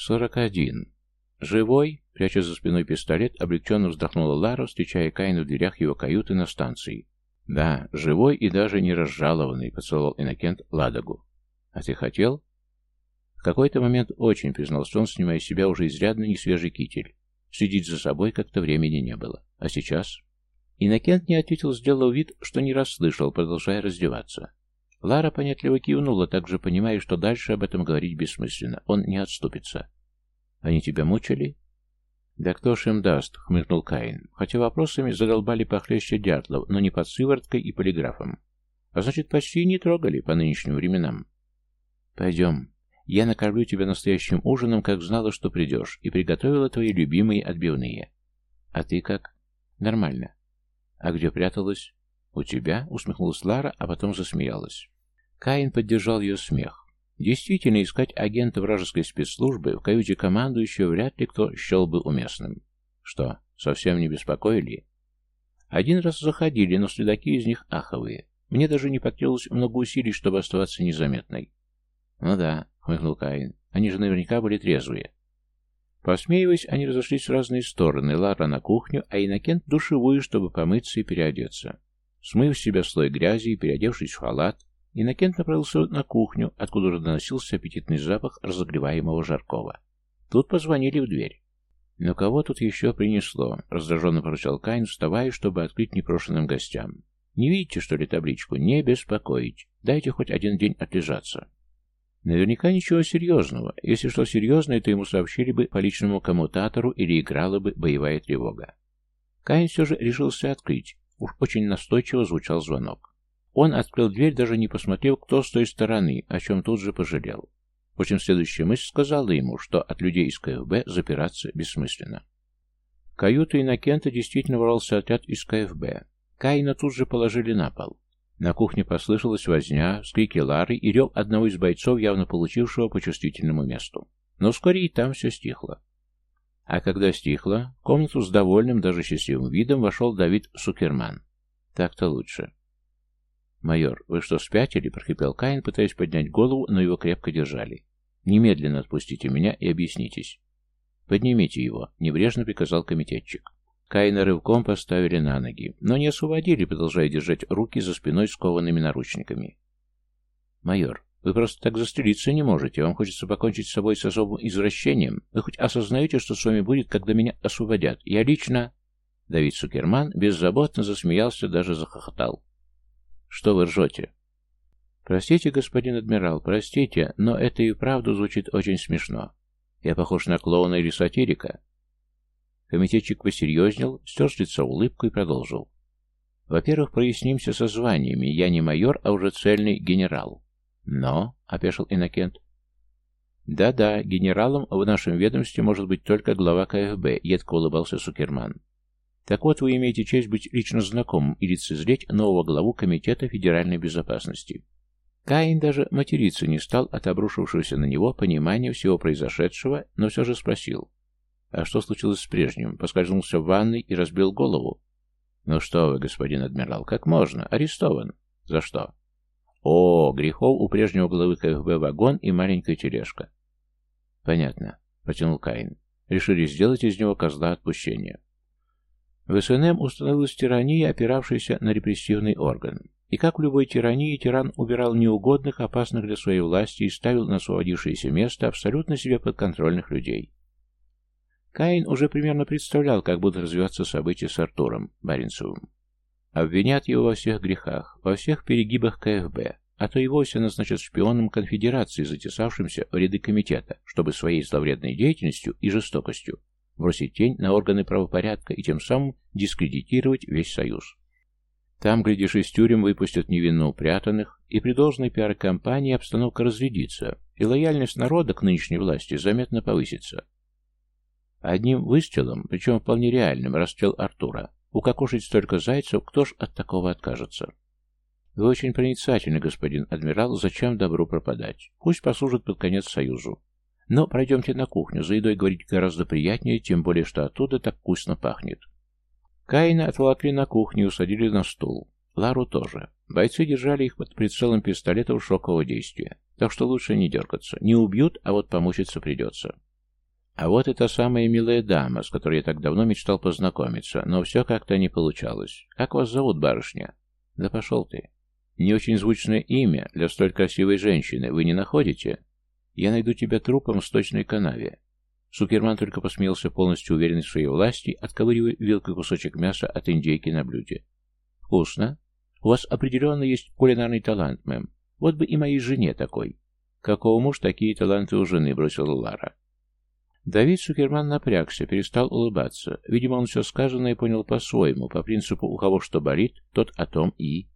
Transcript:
«Сорок один. Живой?» Пряча за спиной пистолет, облегченно вздохнула Лара, встречая Каина в дверях его каюты на станции. «Да, живой и даже не разжалованный», — поцеловал Иннокент Ладогу. «А ты хотел?» В какой-то момент очень признался он, снимая с себя уже изрядно несвежий китель. Следить за собой как-то времени не было. А сейчас? Иннокент не ответил, сделав вид, что не расслышал, продолжая раздеваться. Лара понятливо кивнула, также понимая, что дальше об этом говорить бессмысленно. Он не отступится. «Они тебя мучили?» «Да кто ж им даст?» — хмыкнул Каин. Хотя вопросами задолбали похлеще дятлов, но не под сывороткой и полиграфом. А значит, почти не трогали по нынешним временам. «Пойдем. Я накормлю тебя настоящим ужином, как знала, что придешь, и приготовила твои любимые отбивные. А ты как?» «Нормально. А где пряталась?» «У тебя?» — усмехнулась Лара, а потом засмеялась. Каин поддержал ее смех. Действительно, искать агента вражеской спецслужбы в каюте командующего вряд ли кто счел бы уместным. Что, совсем не беспокоили? Один раз заходили, но следаки из них аховые. Мне даже не потребовалось много усилий, чтобы оставаться незаметной. «Ну да», — хмыкнул Каин, — «они же наверняка были трезвые». Посмеиваясь, они разошлись в разные стороны, Лара на кухню, а Иннокент в душевую, чтобы помыться и переодеться. Смыв себя слой грязи и переодевшись в халат, Иннокент направился на кухню, откуда уже доносился аппетитный запах разогреваемого жаркого. Тут позвонили в дверь. «Но кого тут еще принесло?» — раздраженно поручал Кайн, вставая, чтобы открыть непрошенным гостям. «Не видите, что ли, табличку? Не беспокоить. Дайте хоть один день отлежаться». Наверняка ничего серьезного. Если что серьезное, то ему сообщили бы по личному коммутатору или играла бы боевая тревога. Кайн все же решился открыть. Уж очень настойчиво звучал звонок. Он открыл дверь, даже не посмотрев, кто с той стороны, о чем тут же пожалел. Впрочем, следующая мысль сказала ему, что от людей из КФБ запираться бессмысленно. В каюту Иннокента действительно ворвался отряд из КФБ. Каина тут же положили на пол. На кухне послышалась возня, скрики Лары и рев одного из бойцов, явно получившего по чувствительному месту. Но вскоре и там все стихло. А когда стихло, в комнату с довольным, даже счастливым видом вошел Давид Сукерман. Так-то лучше. «Майор, вы что, спятили?» — прохрипел Каин, пытаясь поднять голову, но его крепко держали. «Немедленно отпустите меня и объяснитесь». «Поднимите его», — небрежно приказал комитетчик. Каина рывком поставили на ноги, но не освободили, продолжая держать руки за спиной скованными наручниками. «Майор, вы просто так застрелиться не можете. Вам хочется покончить с собой с особым извращением. Вы хоть осознаете, что с вами будет, когда меня освободят? Я лично...» Давид Сукерман беззаботно засмеялся, даже захохотал. «Что вы ржете?» «Простите, господин адмирал, простите, но это и правда звучит очень смешно. Я похож на клоуна или сатирика?» Комитетчик посерьезнел, стер с лица улыбку и продолжил. «Во-первых, прояснимся со званиями. Я не майор, а уже цельный генерал». «Но?» — опешил Иннокент. «Да-да, генералом в нашем ведомстве может быть только глава КФБ», — едко улыбался Сукерман. Так вот, вы имеете честь быть лично знакомым и лицезреть нового главу Комитета федеральной безопасности. Каин даже материться не стал от обрушившегося на него понимания всего произошедшего, но все же спросил. А что случилось с прежним? Поскользнулся в ванной и разбил голову? Ну что вы, господин адмирал, как можно? Арестован. За что? О, грехов у прежнего главы КФБ вагон и маленькая тележка. Понятно, протянул Каин. Решили сделать из него козла отпущения. В СНМ установилась тирания, опиравшаяся на репрессивный орган. И как в любой тирании, тиран убирал неугодных, опасных для своей власти и ставил на освободившееся место абсолютно себе подконтрольных людей. Каин уже примерно представлял, как будут развиваться события с Артуром Баренцевым. Обвинят его во всех грехах, во всех перегибах КФБ, а то и вовсе назначат шпионом конфедерации, затесавшимся в ряды комитета, чтобы своей зловредной деятельностью и жестокостью бросить тень на органы правопорядка и тем самым дискредитировать весь Союз. Там, глядишь, из тюрем выпустят невинно упрятанных, и при должной пиар-компании обстановка разрядится, и лояльность народа к нынешней власти заметно повысится. Одним выстрелом, причем вполне реальным, расстрел Артура. Укокошить столько зайцев, кто ж от такого откажется? Вы очень проницательны, господин адмирал, зачем добру пропадать? Пусть послужит под конец Союзу. Но пройдемте на кухню, за едой говорить гораздо приятнее, тем более, что оттуда так вкусно пахнет. Каина отволокли на кухню и усадили на стул. Лару тоже. Бойцы держали их под прицелом пистолетов шокового действия. Так что лучше не дергаться. Не убьют, а вот помучиться придется. А вот эта самая милая дама, с которой я так давно мечтал познакомиться, но все как-то не получалось. Как вас зовут, барышня? Да пошел ты. Не очень звучное имя для столь красивой женщины, вы не находите? Я найду тебя трупом в сточной канаве. Сукерман только посмеялся, полностью уверенный в своей власти, отковыривая вилкой кусочек мяса от индейки на блюде. «Вкусно. У вас определенно есть кулинарный талант, мэм. Вот бы и моей жене такой». «Какого муж такие таланты у жены?» — бросила Лара. Давид Сукерман напрягся, перестал улыбаться. Видимо, он все сказанное понял по-своему, по принципу «у кого что болит, тот о том и...»